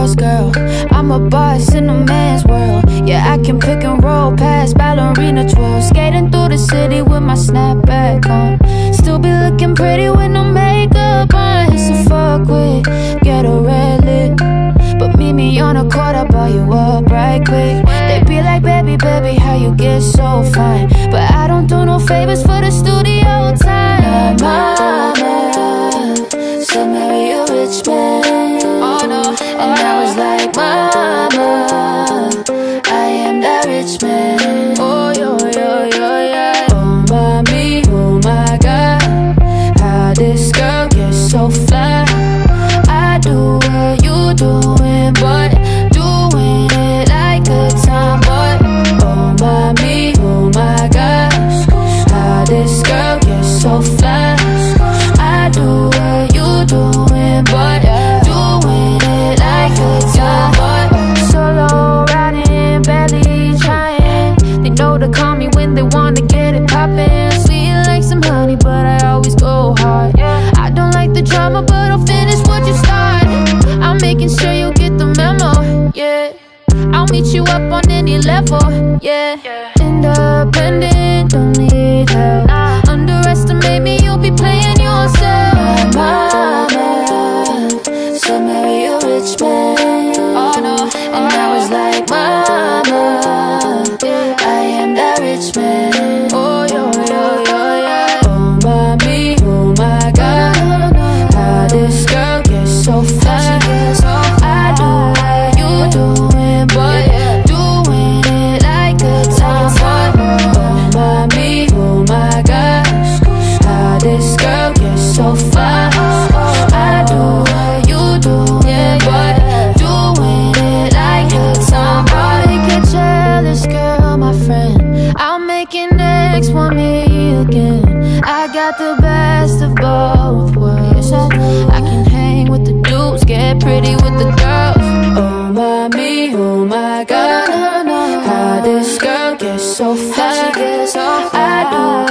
girls, girl. I'm a boss in a man's world. Yeah, I can pick and roll past ballerina twirl, Skating through the city with my snapback on. Still be looking pretty I'll meet you up on any level, yeah. Independent, don't so far, I do what you do, yeah, Doing it like you're somebody a jealous girl, my friend. I'll make an ex want me again. I got the best of both worlds. I can hang with the dudes, get pretty with the girls. Oh my me, oh my god. How this girl gets so fast. I do